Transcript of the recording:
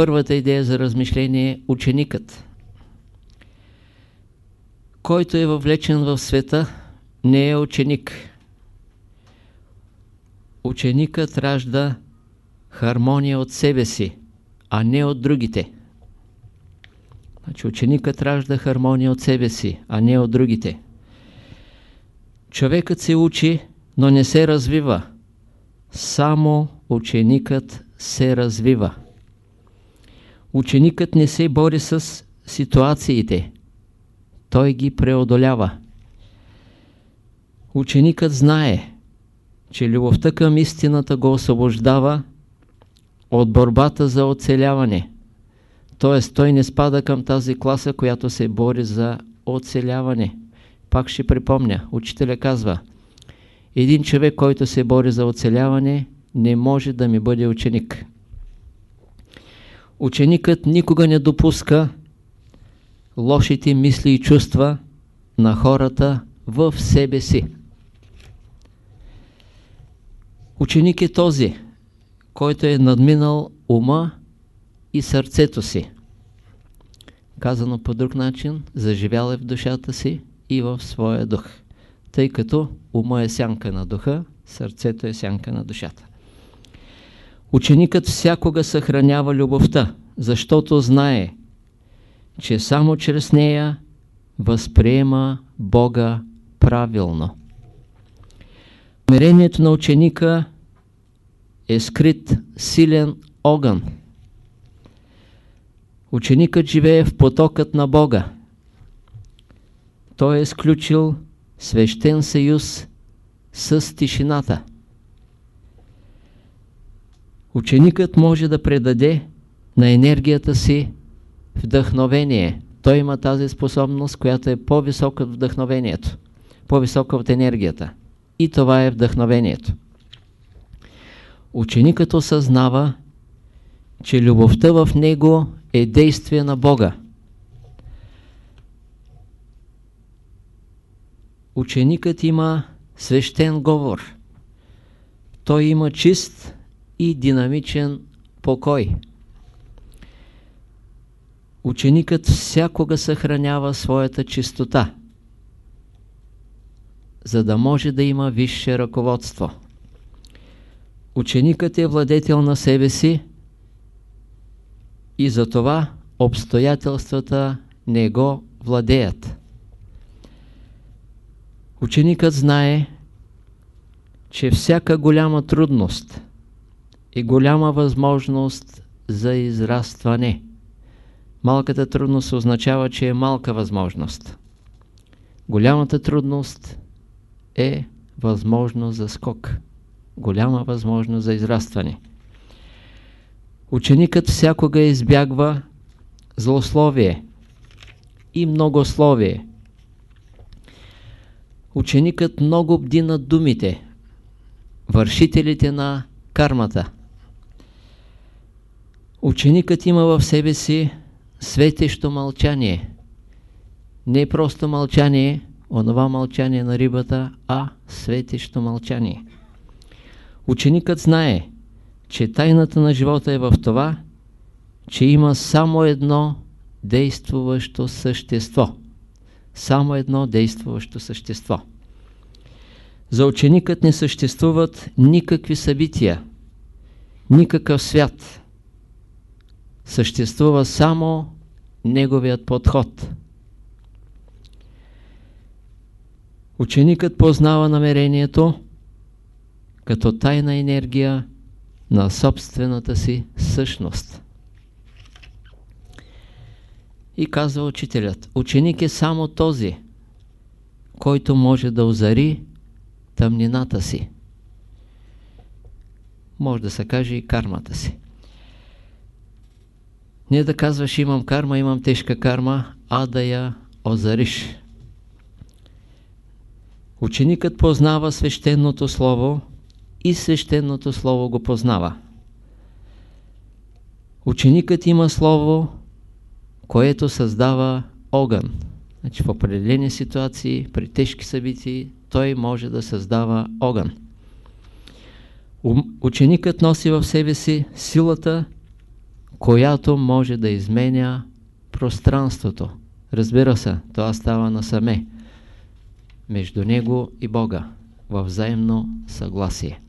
първата идея за размишление е ученикът. Който е въвлечен в света, не е ученик. Ученикът ражда хармония от себе си, а не от другите. Значи ученикът ражда хармония от себе си, а не от другите. Човекът се учи, но не се развива. Само ученикът се развива. Ученикът не се бори с ситуациите. Той ги преодолява. Ученикът знае, че любовта към истината го освобождава от борбата за оцеляване. Т.е. той не спада към тази класа, която се бори за оцеляване. Пак ще припомня, учителя казва, един човек, който се бори за оцеляване, не може да ми бъде ученик. Ученикът никога не допуска лошите мисли и чувства на хората в себе си. Ученик е този, който е надминал ума и сърцето си. Казано по друг начин, заживял е в душата си и в своя дух. Тъй като ума е сянка на духа, сърцето е сянка на душата. Ученикът всякога съхранява любовта, защото знае, че само чрез нея възприема Бога правилно. Намерението на ученика е скрит силен огън. Ученикът живее в потокът на Бога. Той е сключил свещен съюз с тишината. Ученикът може да предаде на енергията си вдъхновение. Той има тази способност, която е по-висока от вдъхновението, по-висока от енергията. И това е вдъхновението. Ученикът осъзнава, че любовта в него е действие на Бога. Ученикът има свещен говор. Той има чист и динамичен покой. Ученикът всякога съхранява своята чистота, за да може да има висше ръководство. Ученикът е владетел на себе си и затова обстоятелствата не го владеят. Ученикът знае, че всяка голяма трудност е голяма възможност за израстване. Малката трудност означава, че е малка възможност. Голямата трудност е възможност за скок. Голяма възможност за израстване. Ученикът всякога избягва злословие и многословие. Ученикът много бди над думите, вършителите на кармата. Ученикът има в себе си светещо мълчание. Не просто мълчание, онова мълчание на рибата, а светещо мълчание. Ученикът знае, че тайната на живота е в това, че има само едно действуващо същество. Само едно действуващо същество. За ученикът не съществуват никакви събития, никакъв свят. Съществува само неговият подход. Ученикът познава намерението като тайна енергия на собствената си същност. И казва учителят, ученик е само този, който може да озари тъмнината си. Може да се каже и кармата си. Не да казваш имам карма, имам тежка карма, а да я озариш. Ученикът познава свещеното слово и свещеното слово го познава. Ученикът има слово, което създава огън. Значи в определени ситуации, при тежки събития, той може да създава огън. Ученикът носи в себе си силата, която може да изменя пространството. Разбира се, това става насаме между него и Бога, във взаимно съгласие.